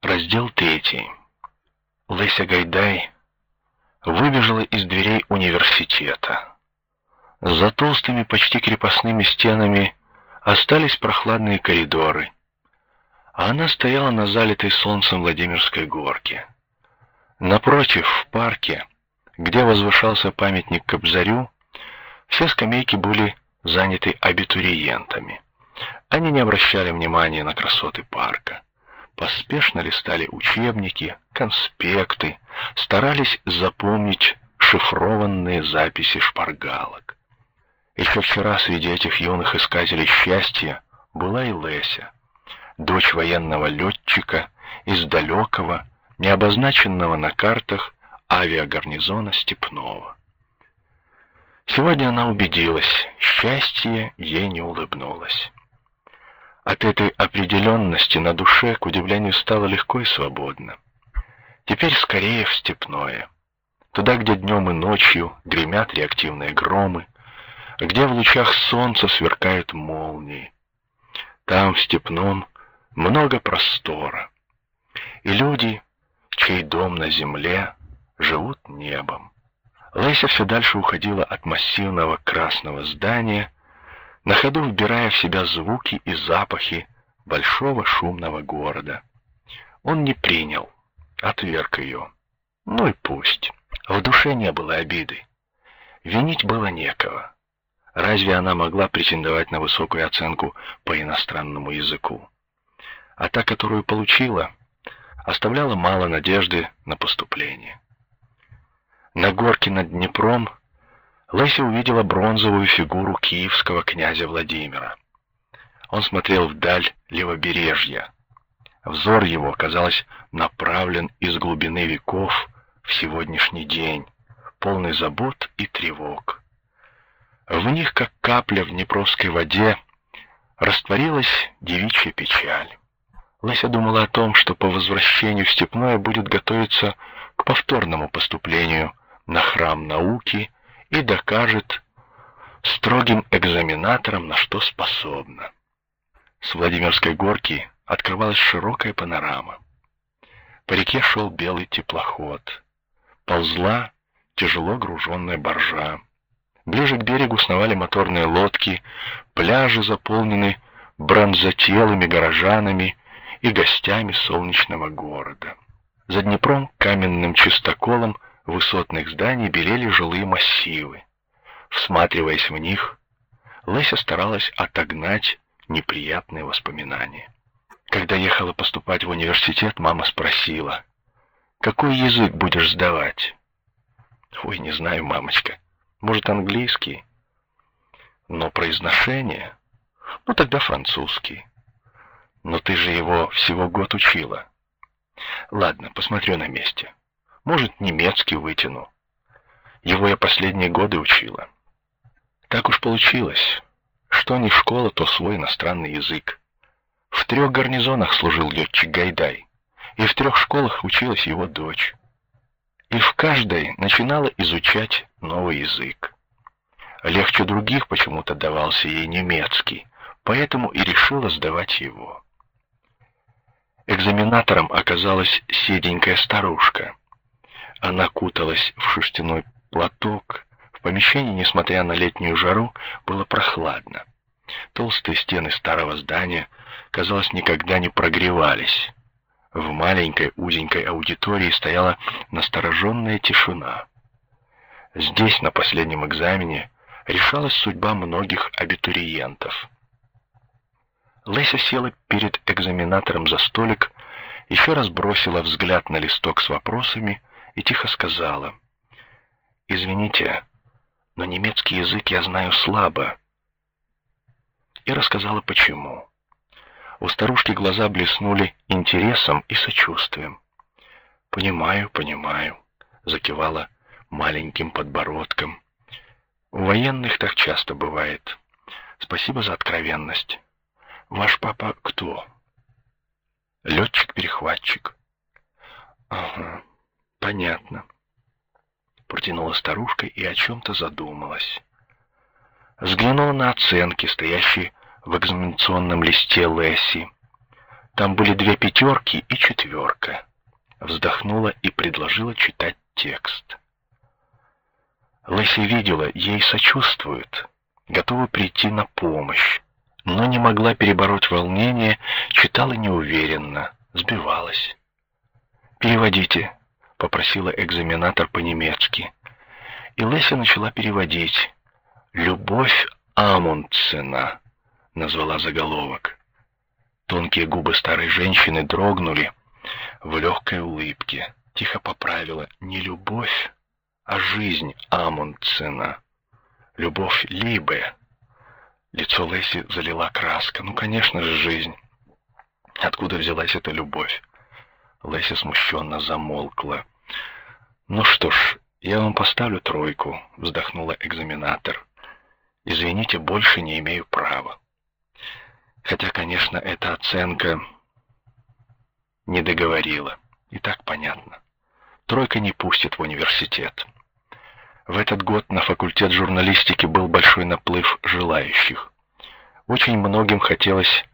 Раздел третий. Леся Гайдай выбежала из дверей университета. За толстыми, почти крепостными стенами остались прохладные коридоры, а она стояла на залитой солнцем Владимирской горке. Напротив, в парке, где возвышался памятник Кобзарю, все скамейки были заняты абитуриентами. Они не обращали внимания на красоты парка. Поспешно листали учебники, конспекты, старались запомнить шифрованные записи шпаргалок. Еще вчера среди этих юных искателей счастья была и Леся, дочь военного летчика из далекого, необозначенного на картах авиагарнизона Степного. Сегодня она убедилась, счастье ей не улыбнулось. От этой определенности на душе, к удивлению, стало легко и свободно. Теперь скорее в степное, туда, где днем и ночью гремят реактивные громы, где в лучах солнца сверкают молнии. Там, в степном, много простора, и люди, чей дом на земле, живут небом. Леся все дальше уходила от массивного красного здания, на ходу вбирая в себя звуки и запахи большого шумного города. Он не принял, отверг ее. Ну и пусть. В душе не было обиды. Винить было некого. Разве она могла претендовать на высокую оценку по иностранному языку? А та, которую получила, оставляла мало надежды на поступление. На горке над Днепром Леся увидела бронзовую фигуру киевского князя Владимира. Он смотрел вдаль левобережья. Взор его, казалось, направлен из глубины веков в сегодняшний день, полный забот и тревог. В них, как капля в Днепровской воде, растворилась девичья печаль. Леся думала о том, что по возвращению в Степное будет готовиться к повторному поступлению на храм науки и докажет строгим экзаменаторам, на что способна. С Владимирской горки открывалась широкая панорама. По реке шел белый теплоход. Ползла тяжело груженная баржа. Ближе к берегу сновали моторные лодки, пляжи заполнены бронзотелыми горожанами и гостями солнечного города. За Днепром каменным чистоколом высотных зданий белели жилые массивы. Всматриваясь в них, Леся старалась отогнать неприятные воспоминания. Когда ехала поступать в университет, мама спросила: "Какой язык будешь сдавать?" "Ой, не знаю, мамочка. Может, английский?" "Но произношение? Ну тогда французский. Но ты же его всего год учила." "Ладно, посмотрю на месте. Может, немецкий вытяну. Его я последние годы учила. Так уж получилось, что не школа, то свой иностранный язык. В трех гарнизонах служил летчик Гайдай, и в трех школах училась его дочь. И в каждой начинала изучать новый язык. Легче других почему-то давался ей немецкий, поэтому и решила сдавать его. Экзаменатором оказалась седенькая старушка. Она куталась в шерстяной платок. В помещении, несмотря на летнюю жару, было прохладно. Толстые стены старого здания, казалось, никогда не прогревались. В маленькой узенькой аудитории стояла настороженная тишина. Здесь на последнем экзамене решалась судьба многих абитуриентов. Леся села перед экзаменатором за столик, еще раз бросила взгляд на листок с вопросами и тихо сказала: "Извините, но немецкий язык я знаю слабо". И рассказала почему. У старушки глаза блеснули интересом и сочувствием. "Понимаю, понимаю", закивала маленьким подбородком. У военных так часто бывает. Спасибо за откровенность. Ваш папа кто? Летчик-перехватчик. Ага. Понятно. Протянула старушка и о чем-то задумалась. Взглянула на оценки, стоящие в экзаменационном листе Лесси. Там были две пятерки и четверка. Вздохнула и предложила читать текст. Лэси видела, ей сочувствуют, готова прийти на помощь, но не могла перебороть волнение, читала неуверенно, сбивалась. «Переводите», — попросила экзаменатор по-немецки. И Лэси начала переводить. «Любовь Амундсена», — назвала заголовок. Тонкие губы старой женщины дрогнули в легкой улыбке. Тихо поправила не любовь, а жизнь Амундсена. Любовь Либе. Лицо Лэси залила краска. Ну, конечно же, жизнь. Откуда взялась эта любовь? Лэси смущенно замолкла. Ну что ж, я вам поставлю тройку, вздохнула экзаменатор. Извините, больше не имею права. Хотя, конечно, эта оценка не договорила. И так понятно. Тройка не пустит в университет. В этот год на факультет журналистики был большой наплыв желающих. Очень многим хотелось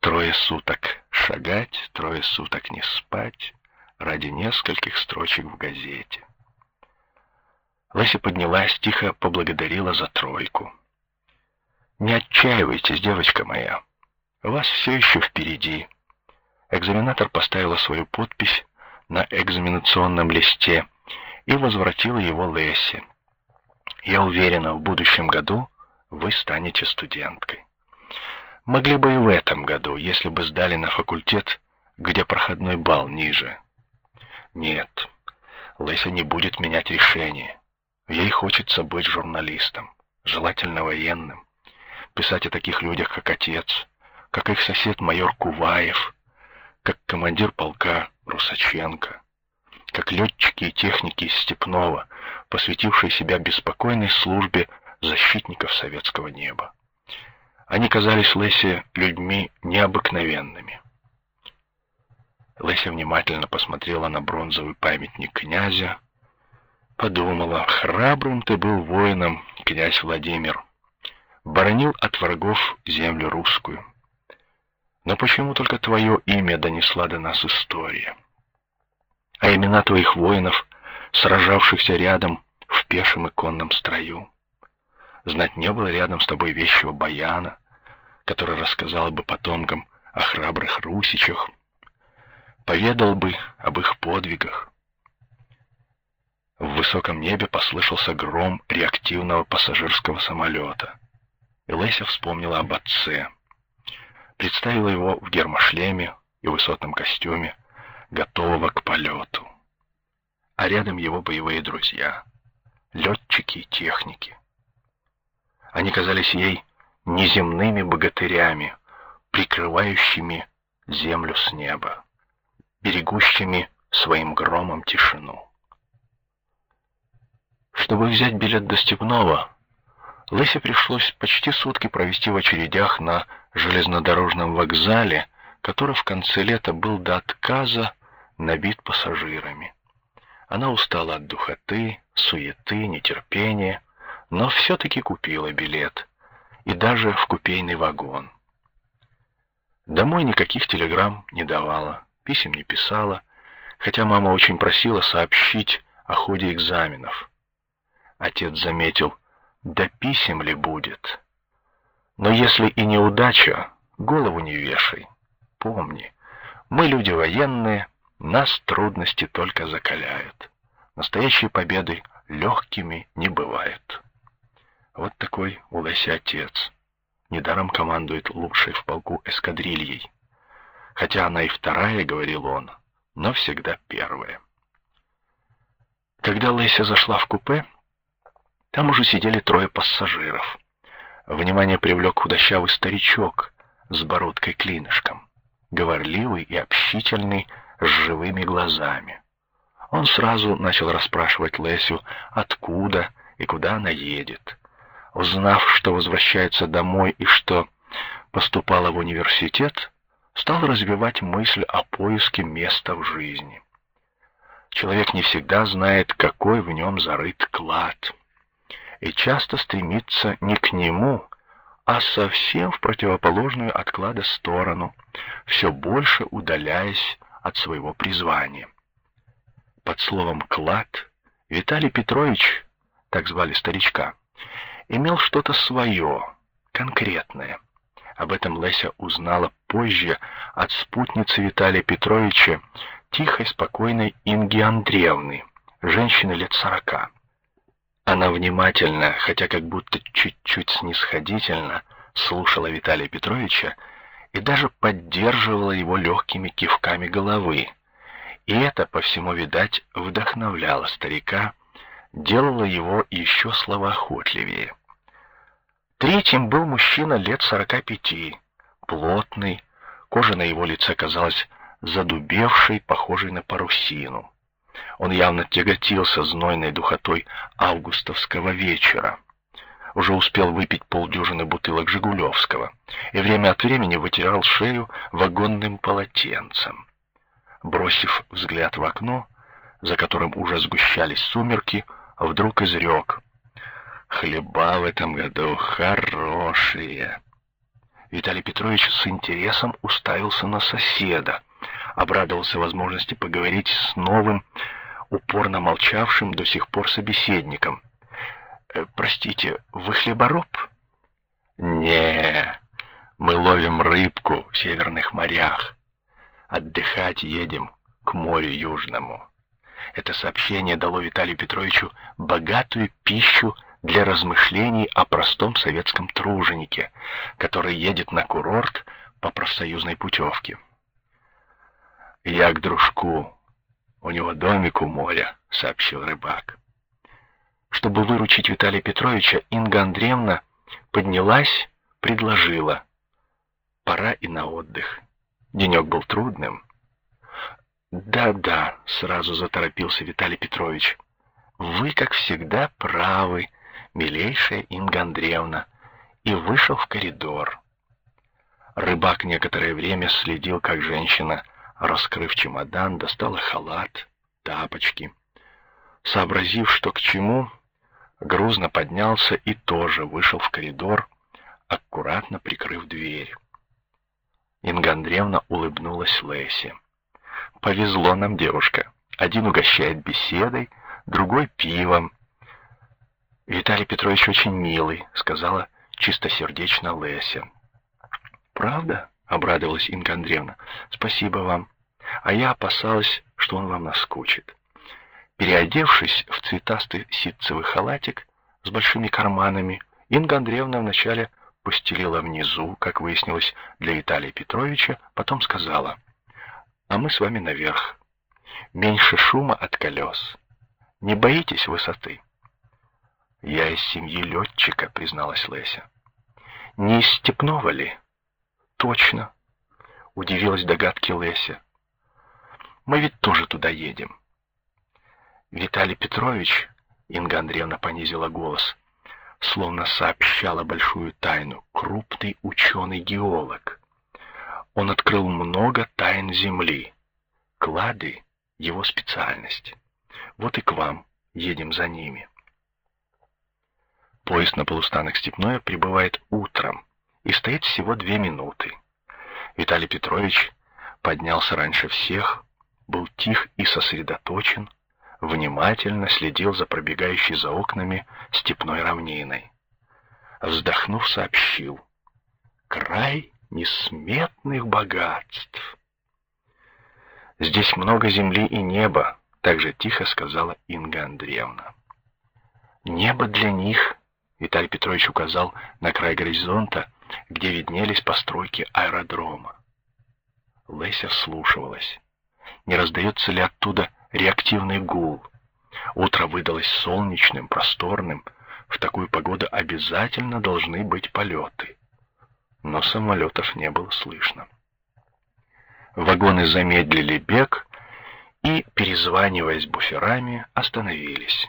трое суток шагать, трое суток не спать ради нескольких строчек в газете. Леся поднялась, тихо поблагодарила за тройку. Не отчаивайтесь, девочка моя. У вас все еще впереди. Экзаменатор поставила свою подпись на экзаменационном листе и возвратила его Лесе. Я уверена, в будущем году вы станете студенткой. Могли бы и в этом году, если бы сдали на факультет, где проходной балл ниже. Нет, Леся не будет менять решение. Ей хочется быть журналистом, желательно военным, писать о таких людях, как отец, как их сосед майор Куваев, как командир полка Русаченко, как летчики и техники из Степного, посвятившие себя беспокойной службе защитников советского неба. Они казались Лесе людьми необыкновенными. Леся внимательно посмотрела на бронзовый памятник князя, подумала, храбрым ты был воином, князь Владимир, боронил от врагов землю русскую. Но почему только твое имя донесла до нас история? А имена твоих воинов, сражавшихся рядом в пешем и конном строю? Знать не было рядом с тобой вещего баяна, который рассказал бы потомкам о храбрых русичах, поведал бы об их подвигах. В высоком небе послышался гром реактивного пассажирского самолета. И Леся вспомнила об отце представила его в гермошлеме и высотном костюме, готового к полету. А рядом его боевые друзья, летчики и техники. Они казались ей неземными богатырями, прикрывающими землю с неба, берегущими своим громом тишину. Чтобы взять билет до Степного, Лесе пришлось почти сутки провести в очередях на железнодорожном вокзале, который в конце лета был до отказа набит пассажирами. Она устала от духоты, суеты, нетерпения, но все-таки купила билет, и даже в купейный вагон. Домой никаких телеграмм не давала, писем не писала, хотя мама очень просила сообщить о ходе экзаменов. Отец заметил, да писем ли будет? Но если и неудача, голову не вешай. Помни, мы люди военные, нас трудности только закаляют. Настоящие победы легкими не бывают. Вот такой у Леси отец. Недаром командует лучшей в полку эскадрильей. Хотя она и вторая, говорил он, но всегда первая. Когда Леся зашла в купе, там уже сидели трое пассажиров. Внимание привлек худощавый старичок с бородкой-клинышком, говорливый и общительный, с живыми глазами. Он сразу начал расспрашивать Лесю, откуда и куда она едет. Узнав, что возвращается домой и что поступала в университет, стал развивать мысль о поиске места в жизни. Человек не всегда знает, какой в нем зарыт клад и часто стремится не к нему, а совсем в противоположную от клада сторону, все больше удаляясь от своего призвания. Под словом «клад» Виталий Петрович, так звали старичка, имел что-то свое, конкретное. Об этом Леся узнала позже от спутницы Виталия Петровича, тихой, спокойной Инги Андреевны, женщины лет сорока. Она внимательно, хотя как будто чуть-чуть снисходительно, слушала Виталия Петровича и даже поддерживала его легкими кивками головы. И это, по всему видать, вдохновляло старика, делало его еще словоохотливее. Третьим был мужчина лет сорока пяти, плотный, кожа на его лице казалась задубевшей, похожей на парусину. Он явно тяготился знойной духотой августовского вечера. Уже успел выпить полдюжины бутылок Жигулевского и время от времени вытирал шею вагонным полотенцем. Бросив взгляд в окно, за которым уже сгущались сумерки, вдруг изрек: Хлеба в этом году хорошие. Виталий Петрович с интересом уставился на соседа, обрадовался возможности поговорить с новым, упорно молчавшим до сих пор собеседником. «Э, «Простите, вы хлебороб?» «Не, мы ловим рыбку в северных морях. Отдыхать едем к морю Южному». Это сообщение дало Виталию Петровичу богатую пищу для размышлений о простом советском труженике, который едет на курорт по профсоюзной путевке. «Я к дружку. У него домик у моря», — сообщил рыбак. Чтобы выручить Виталия Петровича, Инга Андреевна поднялась, предложила. «Пора и на отдых. Денек был трудным». «Да-да», — сразу заторопился Виталий Петрович. «Вы, как всегда, правы милейшая Инга Андреевна, и вышел в коридор. Рыбак некоторое время следил, как женщина, раскрыв чемодан, достала халат, тапочки. Сообразив, что к чему, грузно поднялся и тоже вышел в коридор, аккуратно прикрыв дверь. Инга Андреевна улыбнулась Лесе. «Повезло нам, девушка. Один угощает беседой, другой пивом, Виталий Петрович очень милый, сказала чистосердечно Леся. Правда? обрадовалась Инга Андреевна. Спасибо вам. А я опасалась, что он вам наскучит. Переодевшись в цветастый ситцевый халатик с большими карманами, Инга Андреевна вначале постелила внизу, как выяснилось, для Виталия Петровича, потом сказала: "А мы с вами наверх. Меньше шума от колес. Не боитесь высоты?" «Я из семьи летчика», — призналась Леся. «Не из Степного ли?» «Точно», — удивилась догадке Леся. «Мы ведь тоже туда едем». Виталий Петрович, Инга Андреевна понизила голос, словно сообщала большую тайну, крупный ученый-геолог. Он открыл много тайн Земли. Клады — его специальность. Вот и к вам едем за ними. Поезд на полустанок Степное прибывает утром и стоит всего две минуты. Виталий Петрович поднялся раньше всех, был тих и сосредоточен, внимательно следил за пробегающей за окнами степной равниной. Вздохнув, сообщил: "Край несметных богатств. Здесь много земли и неба", также тихо сказала Инга Андреевна. Небо для них Виталий Петрович указал на край горизонта, где виднелись постройки аэродрома. Леся вслушивалась. Не раздается ли оттуда реактивный гул? Утро выдалось солнечным, просторным. В такую погоду обязательно должны быть полеты. Но самолетов не было слышно. Вагоны замедлили бег и, перезваниваясь буферами, остановились.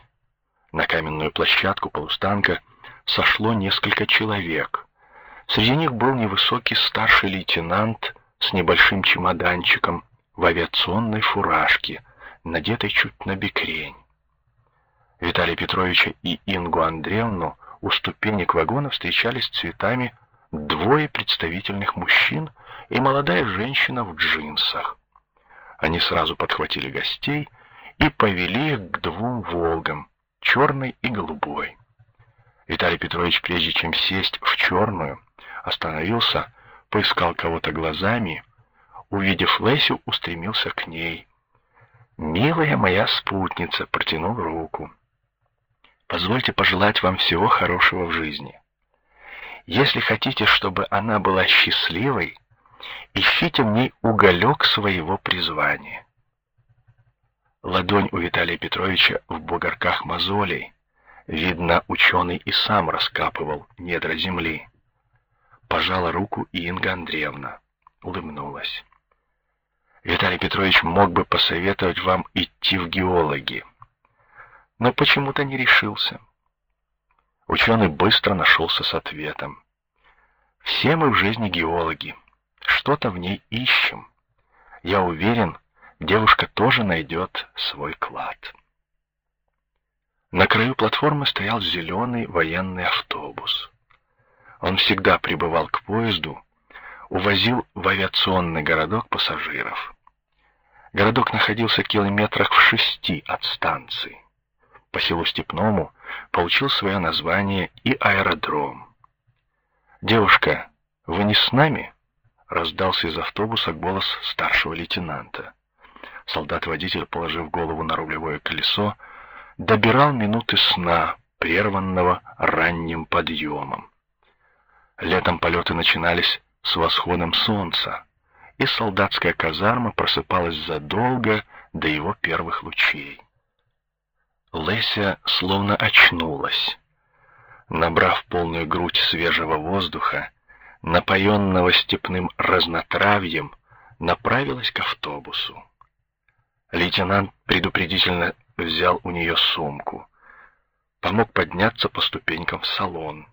На каменную площадку полустанка сошло несколько человек. Среди них был невысокий старший лейтенант с небольшим чемоданчиком в авиационной фуражке, надетой чуть на бекрень. Виталия Петровича и Ингу Андреевну у ступенек вагона встречали с цветами двое представительных мужчин и молодая женщина в джинсах. Они сразу подхватили гостей и повели их к двум «Волгам», черной и голубой. Виталий Петрович, прежде чем сесть в черную, остановился, поискал кого-то глазами, увидев Лесю, устремился к ней. «Милая моя спутница», — протянул руку. «Позвольте пожелать вам всего хорошего в жизни. Если хотите, чтобы она была счастливой, ищите в ней уголек своего призвания. Ладонь у Виталия Петровича в бугорках мозолей. Видно, ученый и сам раскапывал недра земли. Пожала руку и Инга Андреевна. Улыбнулась. Виталий Петрович мог бы посоветовать вам идти в геологи, но почему-то не решился. Ученый быстро нашелся с ответом. Все мы в жизни геологи, что-то в ней ищем. Я уверен, девушка тоже найдет свой клад. На краю платформы стоял зеленый военный автобус. Он всегда прибывал к поезду, увозил в авиационный городок пассажиров. Городок находился километрах в шести от станции. По селу Степному получил свое название и аэродром. Девушка, вы не с нами? раздался из автобуса голос старшего лейтенанта. Солдат-водитель, положив голову на рулевое колесо, добирал минуты сна, прерванного ранним подъемом. Летом полеты начинались с восходом солнца, и солдатская казарма просыпалась задолго до его первых лучей. Леся словно очнулась. Набрав полную грудь свежего воздуха, напоенного степным разнотравьем, направилась к автобусу. Лейтенант предупредительно взял у нее сумку, помог подняться по ступенькам в салон.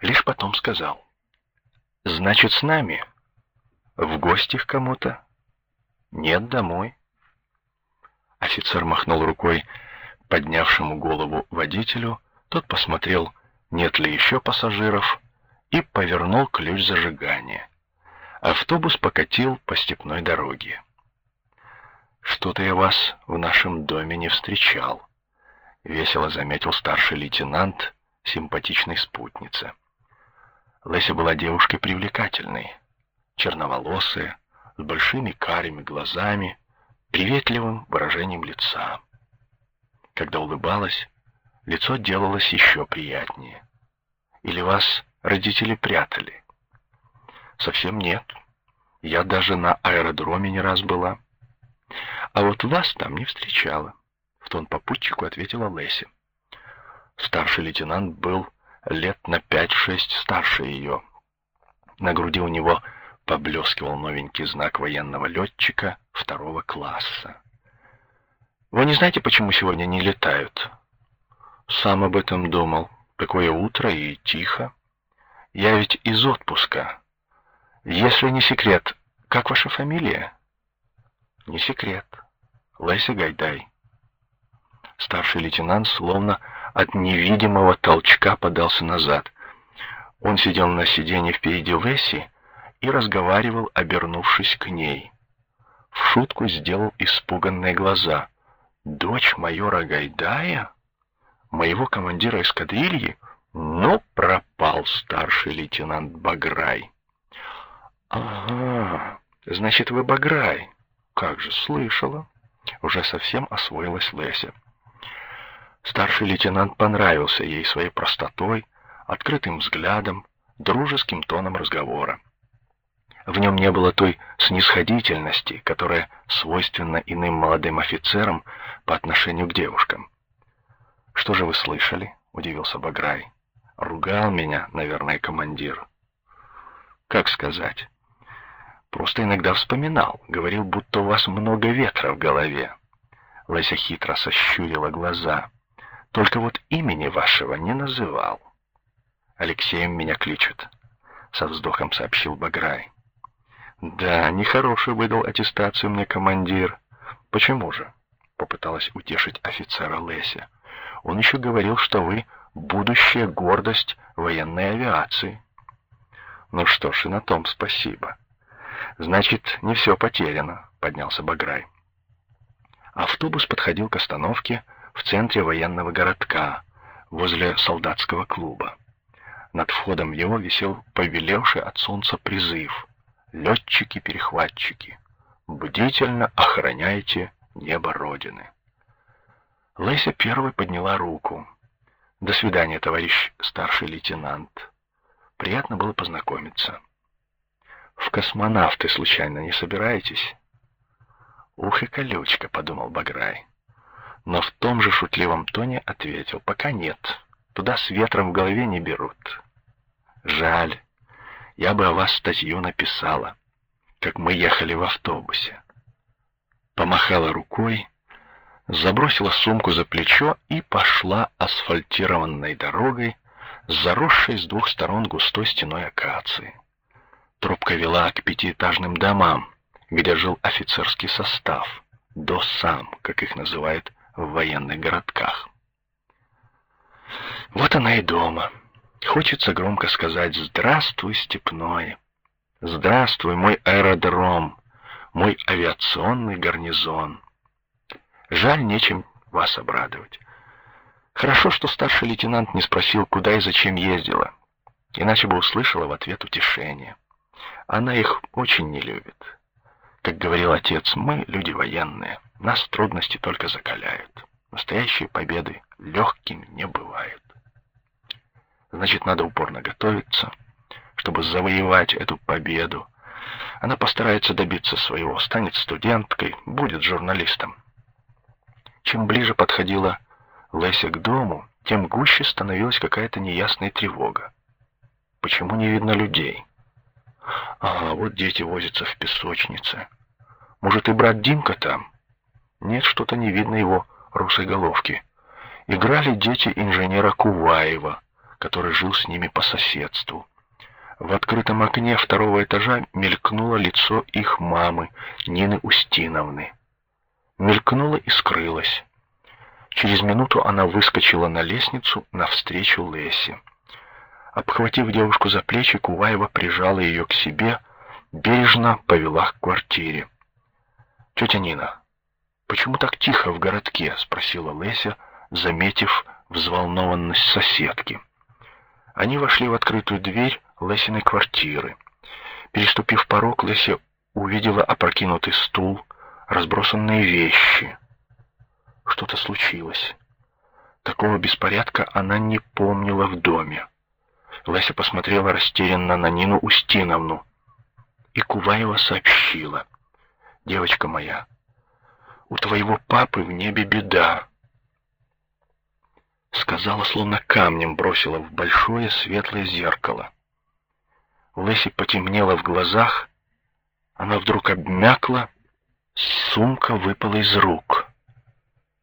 Лишь потом сказал: "Значит, с нами в гости к кому-то? Нет, домой". Офицер махнул рукой поднявшему голову водителю, тот посмотрел, нет ли еще пассажиров, и повернул ключ зажигания. Автобус покатил по степной дороге. Что-то я вас в нашем доме не встречал, весело заметил старший лейтенант симпатичной спутнице. Леся была девушкой привлекательной, черноволосая, с большими карими глазами, приветливым выражением лица. Когда улыбалась, лицо делалось еще приятнее. Или вас родители прятали? Совсем нет. Я даже на аэродроме не раз была. А вот вас там не встречала. В тон попутчику ответила Леся. Старший лейтенант был лет на пять-шесть старше ее. На груди у него поблескивал новенький знак военного летчика второго класса. Вы не знаете, почему сегодня не летают? Сам об этом думал. Такое утро и тихо. Я ведь из отпуска. Если не секрет, как ваша фамилия? Не секрет. Леся Гайдай. Старший лейтенант словно от невидимого толчка подался назад. Он сидел на сиденье впереди Леси и разговаривал, обернувшись к ней. В шутку сделал испуганные глаза. Дочь майора Гайдая, моего командира эскадрильи, но пропал старший лейтенант Баграй. Ага, значит, вы Баграй. Как же слышала. Уже совсем освоилась Леся. Старший лейтенант понравился ей своей простотой, открытым взглядом, дружеским тоном разговора. В нем не было той снисходительности, которая свойственна иным молодым офицерам по отношению к девушкам. Что же вы слышали? удивился Баграй. Ругал меня, наверное, командир. Как сказать? Просто иногда вспоминал, говорил, будто у вас много ветра в голове. Леся хитро сощурила глаза. Только вот имени вашего не называл. Алексеем меня кличут, со вздохом сообщил Баграй. Да, нехороший выдал аттестацию мне командир. Почему же? Попыталась утешить офицера Леся. Он еще говорил, что вы будущая гордость военной авиации. Ну что ж, и на том спасибо. Значит, не все потеряно, поднялся Баграй. Автобус подходил к остановке в центре военного городка, возле солдатского клуба. Над входом в него висел повелевший от солнца призыв. Летчики-перехватчики, бдительно охраняйте небо Родины. Леся первой подняла руку. До свидания, товарищ старший лейтенант. Приятно было познакомиться. В космонавты случайно не собираетесь? Ух и колючка, подумал Баграй. Но в том же шутливом тоне ответил: пока нет. Туда с ветром в голове не берут. Жаль. Я бы о вас статью написала, как мы ехали в автобусе. Помахала рукой, забросила сумку за плечо и пошла асфальтированной дорогой, заросшей с двух сторон густой стеной акации. Трубка вела к пятиэтажным домам, где жил офицерский состав, до сам, как их называют в военных городках. Вот она и дома. Хочется громко сказать «Здравствуй, степное! Здравствуй, мой аэродром, мой авиационный гарнизон!» Жаль, нечем вас обрадовать. Хорошо, что старший лейтенант не спросил, куда и зачем ездила, иначе бы услышала в ответ утешение. Она их очень не любит. Как говорил отец, мы люди военные, нас трудности только закаляют. Настоящие победы легкими не бывают. Значит, надо упорно готовиться, чтобы завоевать эту победу. Она постарается добиться своего, станет студенткой, будет журналистом. Чем ближе подходила Леся к дому, тем гуще становилась какая-то неясная тревога. Почему не видно людей? А, вот дети возятся в песочнице. Может, и брат Димка там? Нет, что-то не видно его русой головки. Играли дети инженера Куваева, который жил с ними по соседству. В открытом окне второго этажа мелькнуло лицо их мамы, Нины Устиновны мелькнула и скрылась. Через минуту она выскочила на лестницу навстречу Лесе. Обхватив девушку за плечи, Куваева прижала ее к себе, бережно повела к квартире. «Тетя Нина, почему так тихо в городке?» — спросила Леся, заметив взволнованность соседки. Они вошли в открытую дверь Лесиной квартиры. Переступив порог, Леся увидела опрокинутый стул, разбросанные вещи. Что-то случилось. Такого беспорядка она не помнила в доме. Леся посмотрела растерянно на Нину Устиновну. И Куваева сообщила. «Девочка моя, у твоего папы в небе беда». Сказала, словно камнем бросила в большое светлое зеркало. Леси потемнело в глазах, она вдруг обмякла Сумка выпала из рук.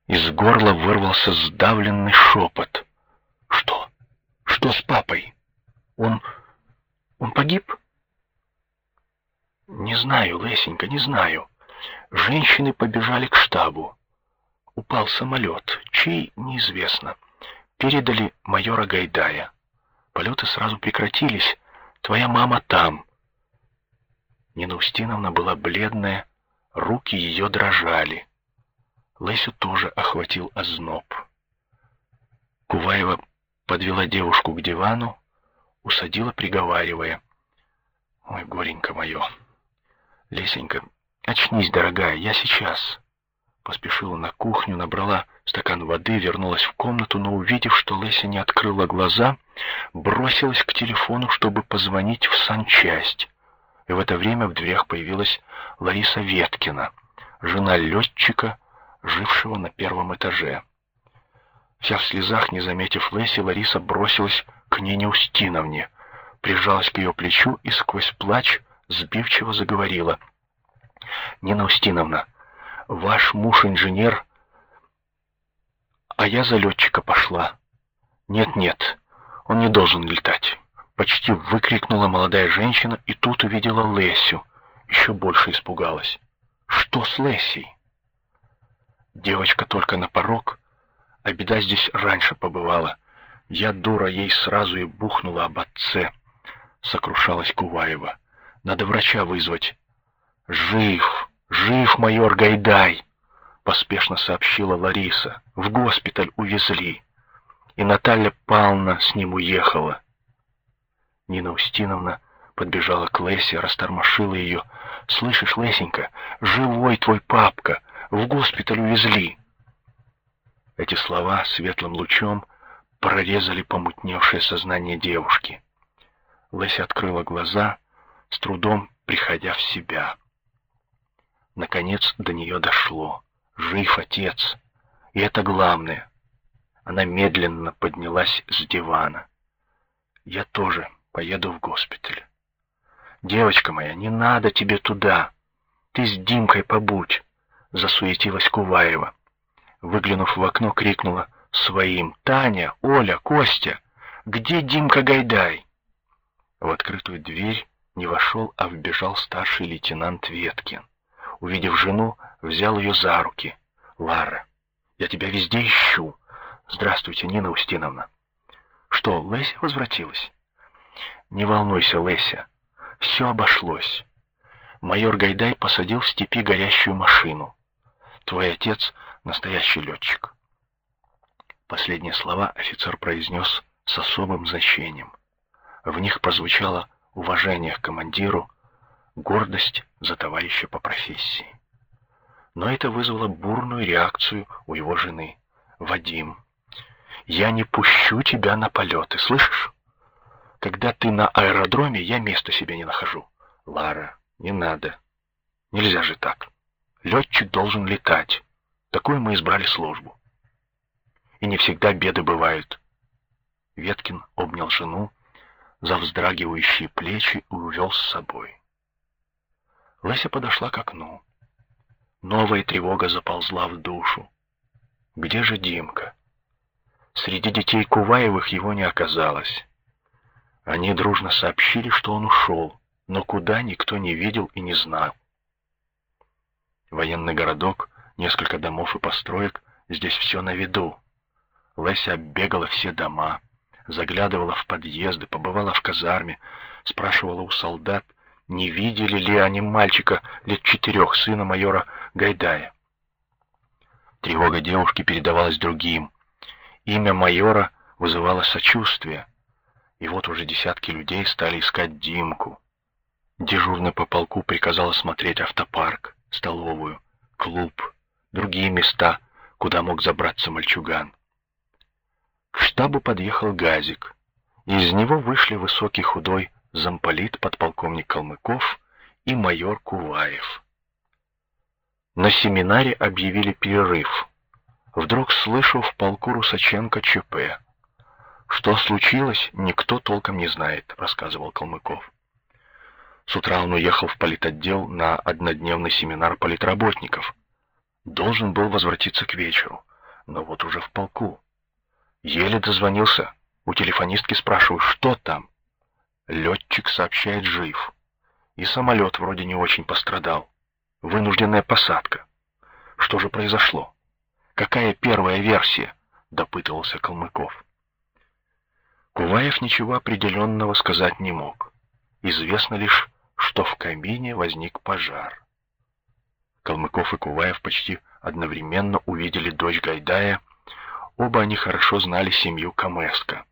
Из горла вырвался сдавленный шепот. Что? Что с папой? Он он погиб? Не знаю, Лесенька, не знаю. Женщины побежали к штабу. Упал самолет, чей неизвестно. Передали майора Гайдая. Полеты сразу прекратились. Твоя мама там. Нина Устиновна была бледная, Руки ее дрожали. Лесю тоже охватил озноб. Куваева подвела девушку к дивану, усадила, приговаривая. «Ой, горенько мое! Лесенька, очнись, дорогая, я сейчас!» Поспешила на кухню, набрала стакан воды, вернулась в комнату, но увидев, что Леся не открыла глаза, бросилась к телефону, чтобы позвонить в санчасть. И в это время в дверях появилась Лариса Веткина, жена летчика, жившего на первом этаже. Вся в слезах, не заметив Леси, Лариса бросилась к Нине Устиновне, прижалась к ее плечу и сквозь плач сбивчиво заговорила. «Нина Устиновна, ваш муж инженер, а я за летчика пошла. Нет-нет, он не должен летать». Почти выкрикнула молодая женщина и тут увидела Лесю, еще больше испугалась. Что с Лесей? Девочка только на порог, а беда здесь раньше побывала. Я, дура, ей сразу и бухнула об отце. сокрушалась Куваева. Надо врача вызвать. Жив, жив майор Гайдай, поспешно сообщила Лариса. В госпиталь увезли. И Наталья Павловна с ним уехала. Нина Устиновна подбежала к Лесе, растормошила ее. «Слышишь, Лесенька, живой твой папка, в госпиталь увезли!» Эти слова светлым лучом прорезали помутневшее сознание девушки. Леся открыла глаза, с трудом приходя в себя. Наконец до нее дошло. Жив отец. И это главное. Она медленно поднялась с дивана. Я тоже поеду в госпиталь. Девочка моя, не надо тебе туда. Ты с Димкой побудь, засуетилась Куваева. Выглянув в окно, крикнула своим: "Таня, Оля, Костя, где Димка Гайдай?" В открытую дверь не вошел, а вбежал старший лейтенант Веткин. Увидев жену, взял ее за руки. "Лара, я тебя везде ищу. Здравствуйте, Нина Устиновна. Что, Леся возвратилась? Не волнуйся, Леся. Все обошлось. Майор Гайдай посадил в степи горящую машину. Твой отец настоящий летчик. Последние слова офицер произнес с особым значением. В них прозвучало уважение к командиру, гордость за товарища по профессии. Но это вызвало бурную реакцию у его жены. Вадим, я не пущу тебя на полеты, слышишь? Когда ты на аэродроме, я места себе не нахожу. Лара, не надо. Нельзя же так. Летчик должен летать. Такую мы избрали службу. И не всегда беды бывают. Веткин обнял жену за вздрагивающие плечи и увел с собой. Леся подошла к окну. Новая тревога заползла в душу. Где же Димка? Среди детей Куваевых его не оказалось. Они дружно сообщили, что он ушел, но куда никто не видел и не знал. Военный городок несколько домов и построек, здесь все на виду. Леся оббегала все дома, заглядывала в подъезды, побывала в казарме, спрашивала у солдат, не видели ли они мальчика лет четырех, сына майора Гайдая. Тревога девушки передавалась другим. Имя майора вызывало сочувствие. И вот уже десятки людей стали искать Димку. Дежурный по полку приказал осмотреть автопарк, столовую, клуб, другие места, куда мог забраться мальчуган. К штабу подъехал газик. Из него вышли высокий худой замполит подполковник Калмыков и майор Куваев. На семинаре объявили перерыв. Вдруг слышу в полку Русаченко ЧП. Что случилось, никто толком не знает, рассказывал Калмыков. С утра он уехал в политотдел на однодневный семинар политработников, Должен был возвратиться к вечеру, но вот уже в полку. Еле дозвонился. У телефонистки спрашиваю, что там? Летчик сообщает, жив. И самолет вроде не очень пострадал. Вынужденная посадка. Что же произошло? Какая первая версия? Допытывался Калмыков. Куваев ничего определенного сказать не мог. Известно лишь, что в камине возник пожар. Калмыков и Куваев почти одновременно увидели дочь Гайдая. Оба они хорошо знали семью Камеска.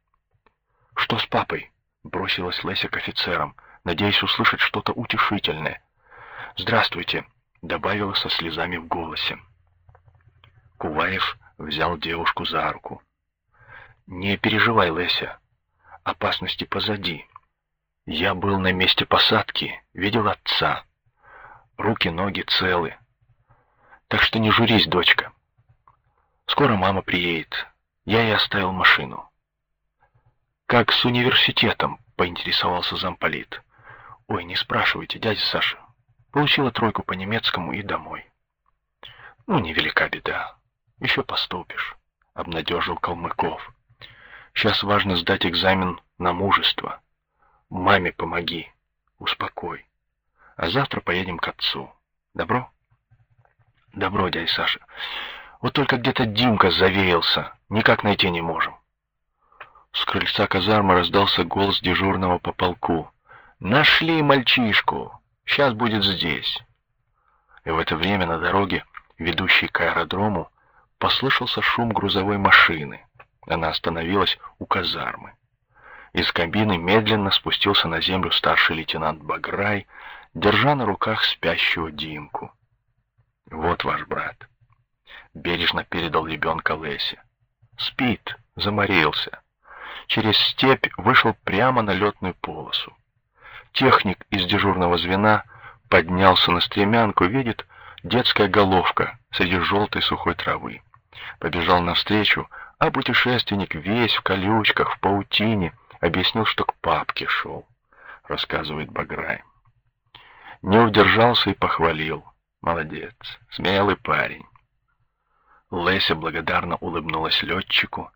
«Что с папой?» — бросилась Леся к офицерам, надеясь услышать что-то утешительное. «Здравствуйте», — добавила со слезами в голосе. Куваев взял девушку за руку. «Не переживай, Леся. Опасности позади. Я был на месте посадки, видел отца руки, ноги целы. Так что не журись, дочка. Скоро мама приедет. Я и оставил машину. Как с университетом, поинтересовался замполит. Ой, не спрашивайте, дядя Саша. Получила тройку по немецкому и домой. Ну, невелика беда. Еще поступишь, обнадежил Калмыков. Сейчас важно сдать экзамен на мужество. Маме помоги, успокой. А завтра поедем к отцу. Добро? Добро, дядя Саша. Вот только где-то Димка завеялся. Никак найти не можем. С крыльца казармы раздался голос дежурного по полку. Нашли мальчишку. Сейчас будет здесь. И в это время на дороге, ведущей к аэродрому, послышался шум грузовой машины. Она остановилась у казармы. Из кабины медленно спустился на землю старший лейтенант Баграй, держа на руках спящего Димку. Вот ваш брат. Бережно передал ребенка Лесе. Спит, заморился. Через степь вышел прямо на летную полосу. Техник из дежурного звена поднялся на стремянку, видит детская головка среди желтой сухой травы. Побежал навстречу, а путешественник весь в колючках, в паутине, объяснил, что к папке шел, рассказывает Баграй. Не удержался и похвалил. Молодец, смелый парень. Леся благодарно улыбнулась летчику,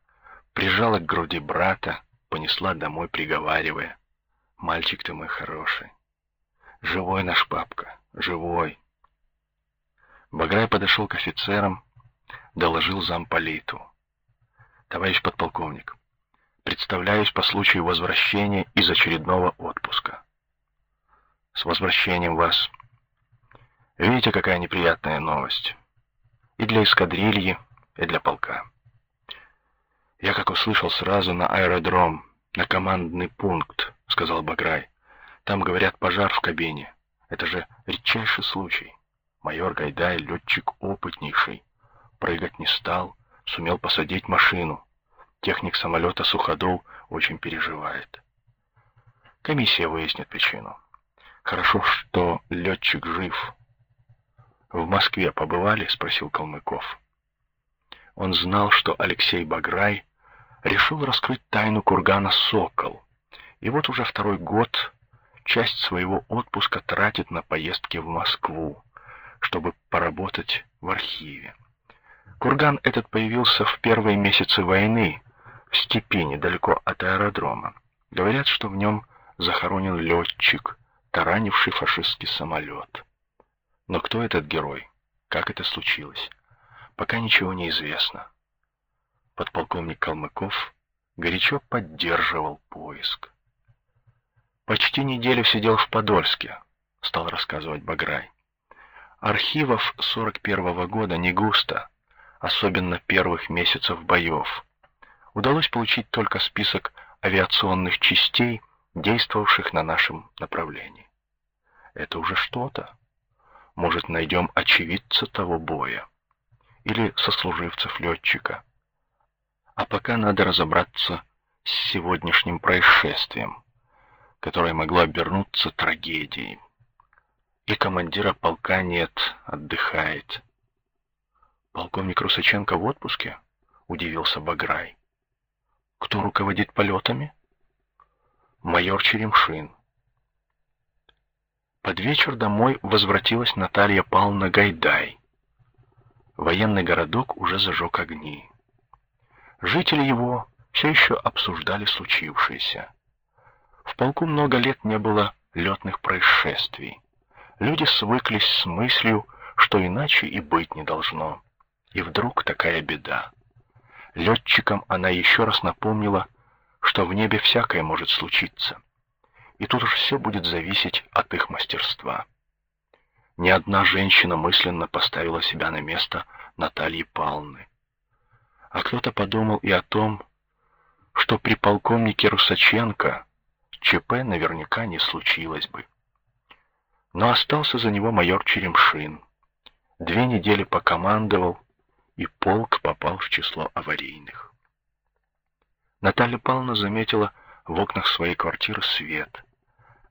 прижала к груди брата, понесла домой, приговаривая. «Мальчик ты мой хороший. Живой наш папка, живой». Баграй подошел к офицерам, доложил замполиту. «Товарищ подполковник, представляюсь по случаю возвращения из очередного отпуска. С возвращением вас. Видите, какая неприятная новость. И для эскадрильи, и для полка. Я, как услышал, сразу на аэродром, на командный пункт, сказал Баграй. Там, говорят, пожар в кабине. Это же редчайший случай. Майор Гайдай, летчик опытнейший. Прыгать не стал, сумел посадить машину. Техник самолета Суходол очень переживает. Комиссия выяснит причину. Хорошо, что летчик жив. В Москве побывали, спросил Калмыков. Он знал, что Алексей Баграй решил раскрыть тайну кургана Сокол. И вот уже второй год часть своего отпуска тратит на поездки в Москву, чтобы поработать в архиве. Курган этот появился в первые месяцы войны, в степи недалеко от аэродрома. Говорят, что в нем захоронен летчик, таранивший фашистский самолет. Но кто этот герой? Как это случилось? Пока ничего не известно. Подполковник Калмыков горячо поддерживал поиск. Почти неделю сидел в Подольске, стал рассказывать Баграй. Архивов 41 -го года не густо, особенно первых месяцев боев удалось получить только список авиационных частей, действовавших на нашем направлении. Это уже что-то. Может, найдем очевидца того боя или сослуживцев летчика. А пока надо разобраться с сегодняшним происшествием, которое могло обернуться трагедией. И командира полка нет, отдыхает. Полковник Русаченко в отпуске? Удивился Баграй. Кто руководит полетами? Майор Черемшин. Под вечер домой возвратилась Наталья Павловна Гайдай. Военный городок уже зажег огни. Жители его все еще обсуждали случившееся. В полку много лет не было летных происшествий. Люди свыклись с мыслью, что иначе и быть не должно. И вдруг такая беда. Летчикам она еще раз напомнила, что в небе всякое может случиться. И тут уж все будет зависеть от их мастерства. Ни одна женщина мысленно поставила себя на место Натальи Павловны. А кто-то подумал и о том, что при полковнике Русаченко ЧП наверняка не случилось бы. Но остался за него майор Черемшин. Две недели покомандовал, и полк попал в число аварийных. Наталья Павловна заметила в окнах своей квартиры свет.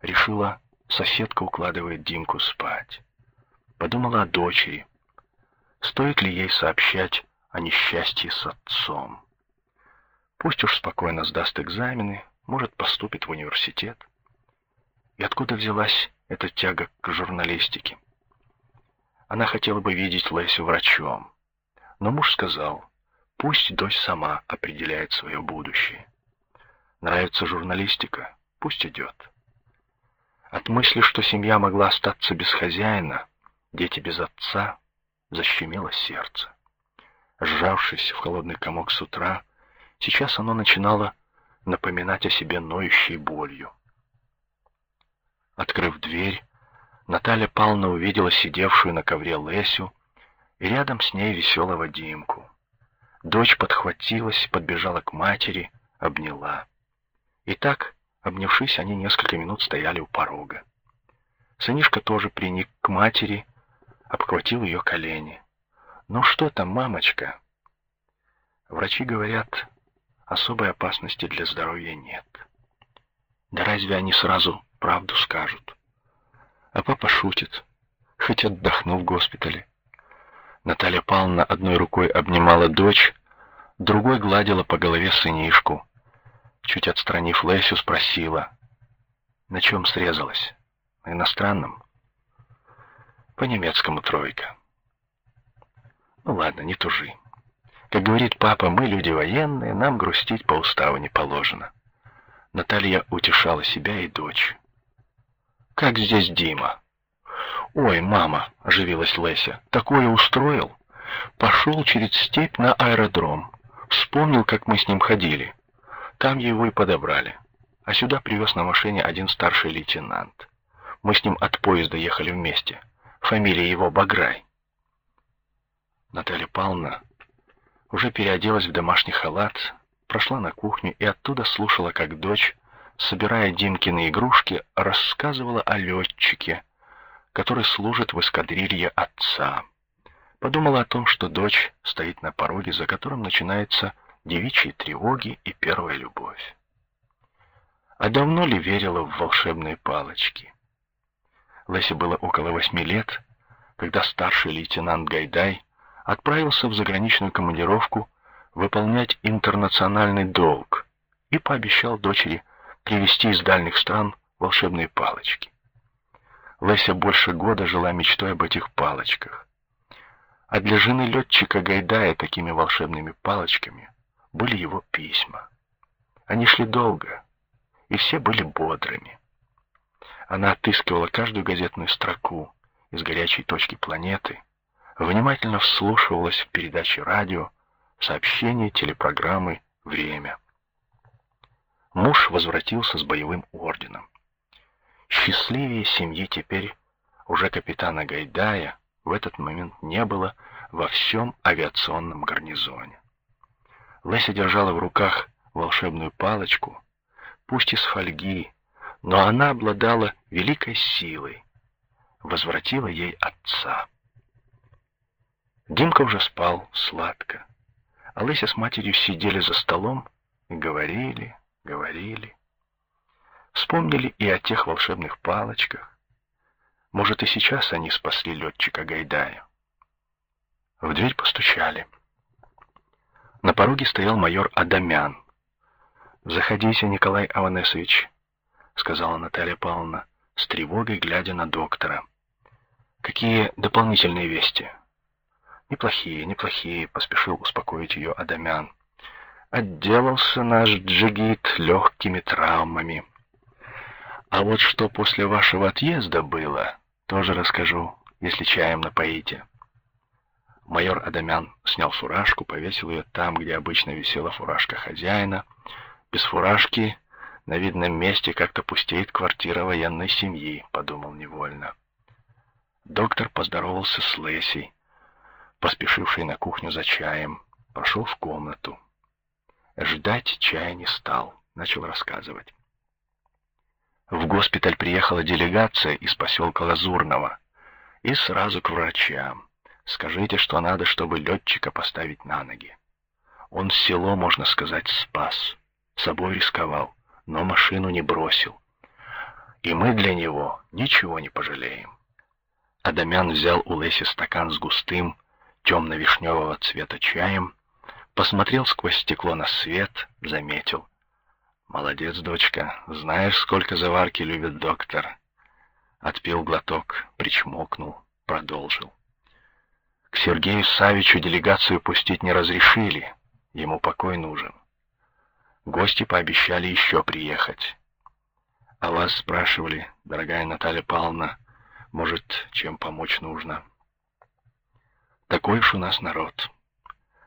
Решила, соседка укладывает Димку спать. Подумала о дочери. Стоит ли ей сообщать о несчастье с отцом? Пусть уж спокойно сдаст экзамены, может, поступит в университет. И откуда взялась эта тяга к журналистике? Она хотела бы видеть Лесю врачом. Но муж сказал, пусть дочь сама определяет свое будущее. Нравится журналистика, пусть идет. От мысли, что семья могла остаться без хозяина, дети без отца, защемило сердце. Сжавшись в холодный комок с утра, сейчас оно начинало напоминать о себе ноющей болью. Открыв дверь, Наталья Павловна увидела сидевшую на ковре Лесю и рядом с ней веселого Димку. Дочь подхватилась, подбежала к матери, обняла. И так, обнявшись, они несколько минут стояли у порога. Сынишка тоже приник к матери, обхватил ее колени. «Ну что там, мамочка?» Врачи говорят, особой опасности для здоровья нет. Да разве они сразу правду скажут? А папа шутит, хоть отдохну в госпитале. Наталья Павловна одной рукой обнимала дочь, другой гладила по голове сынишку. Чуть отстранив Лесю, спросила, на чем срезалась? На иностранном? По немецкому тройка. Ну ладно, не тужи. Как говорит папа, мы люди военные, нам грустить по уставу не положено. Наталья утешала себя и дочь. Как здесь Дима? Ой, мама, оживилась Леся. Такое устроил. Пошел через степь на аэродром. Вспомнил, как мы с ним ходили. Там его и подобрали. А сюда привез на машине один старший лейтенант. Мы с ним от поезда ехали вместе. Фамилия его Баграй. Наталья Павловна уже переоделась в домашний халат, прошла на кухню и оттуда слушала, как дочь, собирая Димкины игрушки, рассказывала о летчике, который служит в эскадрилье отца. Подумала о том, что дочь стоит на пороге, за которым начинаются девичьи тревоги и первая любовь. А давно ли верила в волшебные палочки? Лесе было около восьми лет, когда старший лейтенант Гайдай отправился в заграничную командировку выполнять интернациональный долг и пообещал дочери привезти из дальних стран волшебные палочки. Леся больше года жила мечтой об этих палочках. А для жены летчика Гайдая такими волшебными палочками были его письма. Они шли долго, и все были бодрыми. Она отыскивала каждую газетную строку из горячей точки планеты, внимательно вслушивалась в передачи радио, сообщения, телепрограммы, время. Муж возвратился с боевым орденом. Счастливее семьи теперь уже капитана Гайдая в этот момент не было во всем авиационном гарнизоне. Леся держала в руках волшебную палочку, пусть из фольги, но она обладала великой силой, возвратила ей отца. Димка уже спал сладко, а Леся с матерью сидели за столом и говорили, говорили. Вспомнили и о тех волшебных палочках. Может, и сейчас они спасли летчика Гайдая. В дверь постучали. На пороге стоял майор Адамян. «Заходите, Николай Аванесович», — сказала Наталья Павловна, с тревогой глядя на доктора. «Какие дополнительные вести?» «Неплохие, неплохие», — поспешил успокоить ее Адамян. «Отделался наш джигит легкими травмами. А вот что после вашего отъезда было, тоже расскажу, если чаем напоите». Майор Адамян снял фуражку, повесил ее там, где обычно висела фуражка хозяина. Без фуражки на видном месте как-то пустеет квартира военной семьи, подумал невольно. Доктор поздоровался с Лесей, поспешившей на кухню за чаем, пошел в комнату. Ждать чая не стал, начал рассказывать. В госпиталь приехала делегация из поселка Лазурного и сразу к врачам. Скажите, что надо, чтобы летчика поставить на ноги. Он село, можно сказать, спас. Собой рисковал, но машину не бросил. И мы для него ничего не пожалеем. Адамян взял у Леси стакан с густым, темно-вишневого цвета чаем, посмотрел сквозь стекло на свет, заметил. «Молодец, дочка, знаешь, сколько заварки любит доктор». Отпил глоток, причмокнул, продолжил. К Сергею Савичу делегацию пустить не разрешили, ему покой нужен. Гости пообещали еще приехать. А вас спрашивали, дорогая Наталья Павловна, может, чем помочь нужно. Такой уж у нас народ.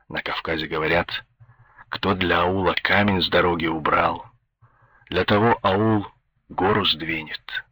На Кавказе говорят, кто для аула камень с дороги убрал, для того аул гору сдвинет.